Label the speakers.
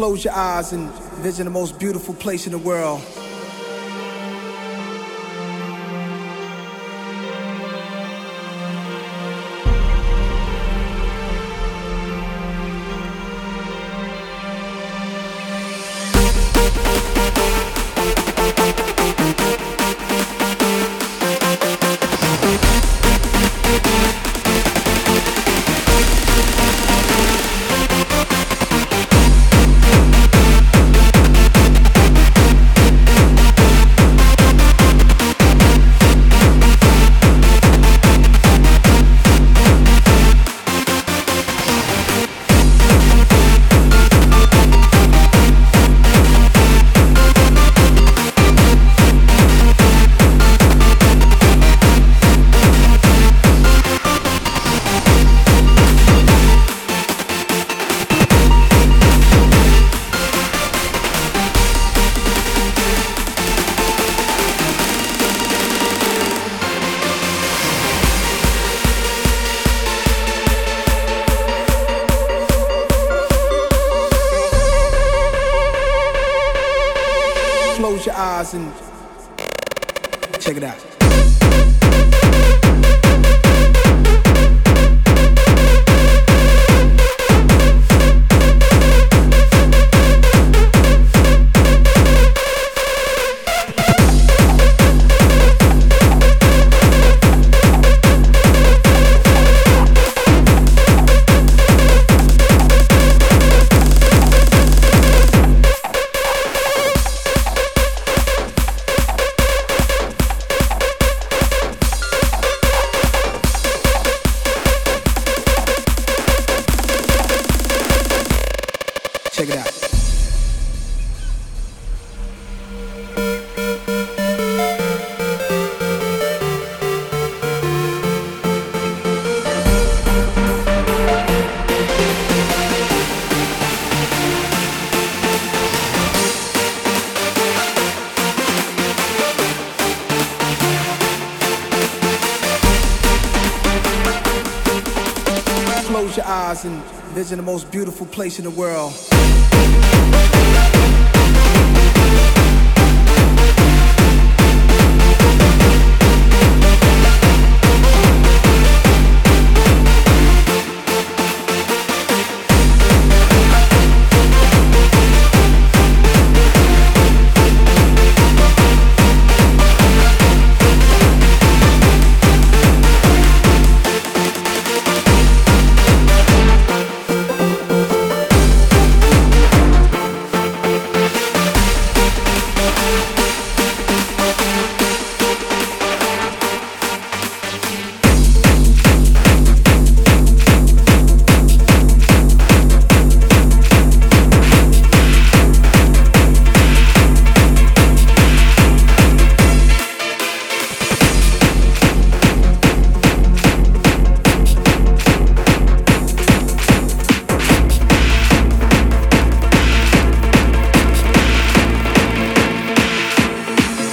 Speaker 1: Close your eyes and vision the most beautiful place in the world. Close your eyes and check it out. Close your eyes and vision the most beautiful place in the world.